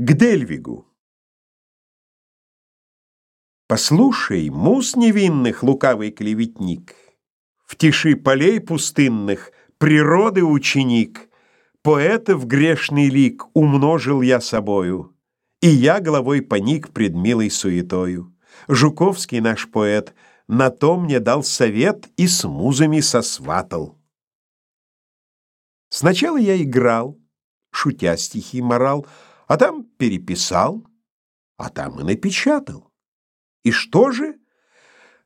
К Дельвигу. Послушай, мус невинных, лукавый клеветник, В тиши полей пустынных, природы ученик, Поэтов грешный лик умножил я собою, И я головой поник пред милой суетою. Жуковский наш поэт на то мне дал совет И с музами сосватал. Сначала я играл, шутя стихи морал, а там переписал, а там и напечатал. И что же?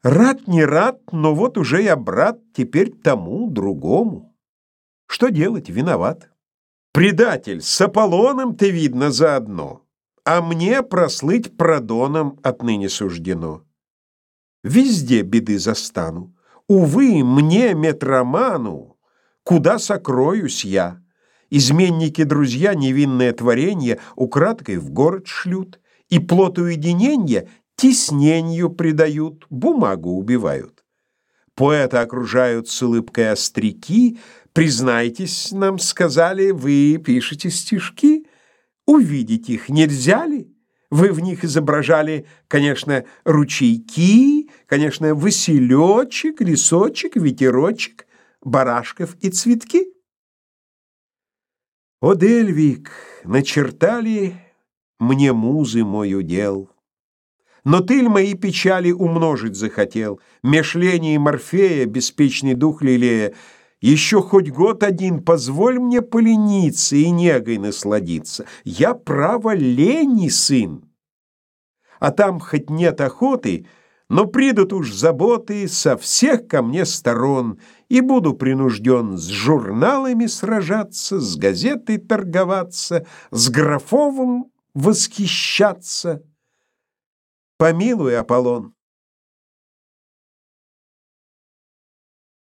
Рад не рад, но вот уже я брат теперь тому, другому. Что делать, виноват. Предатель, с Аполлоном ты, видно, заодно, а мне прослыть продоном отныне суждено. Везде беды застану. Увы, мне, метроману, куда сокроюсь я? Изменники-друзья невинное творение украдкой в город шлют, и плод уединения тесненью придают, бумагу убивают. Поэта окружают с улыбкой остряки, признайтесь, нам сказали, вы пишете стишки, увидеть их нельзя ли? Вы в них изображали, конечно, ручейки, конечно, василечек, лесочек, ветерочек, барашков и цветки. О, Дельвик, начертали мне музы мой удел. Но ты ль мои печали умножить захотел, и Морфея, беспечный дух лелея, Еще хоть год один позволь мне полениться И негой насладиться. Я, право, лени сын. А там хоть нет охоты — но придут уж заботы со всех ко мне сторон, и буду принужден с журналами сражаться, с газетой торговаться, с графовым восхищаться. Помилуй, Аполлон.